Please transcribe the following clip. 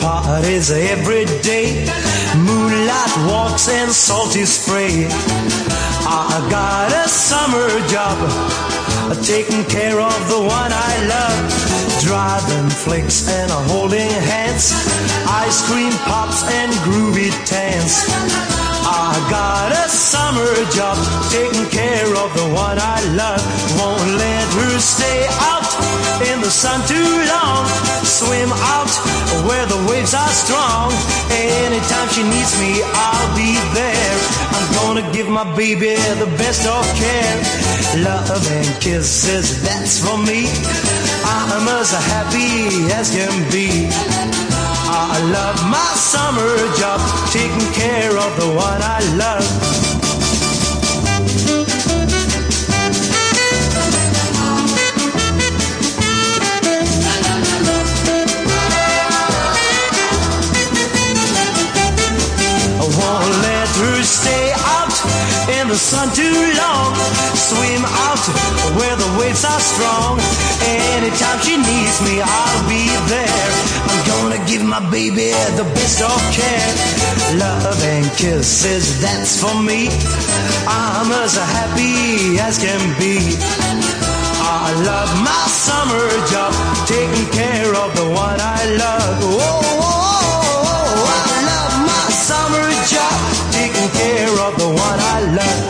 parties every day. Moonlight walks and salty spray. I got a summer job, taking care of the one I love. Driving flicks and holding hands, ice cream pops and groovy tans. I got a summer job, taking care of the one I love. Won't let stay out in the sun too long. Swim out where the waves are strong. Anytime she needs me, I'll be there. I'm gonna give my baby the best of care. Love and kisses, that's for me. I'm as happy as can be. I love my summer job, taking care of the one I love. Stay out in the sun too long. Swim out where the waves are strong. Anytime she needs me, I'll be there. I'm gonna give my baby the best of care. Love and kisses, that's for me. I'm as happy as can be. I love my summer job, taking care of the one I love. Oh, love.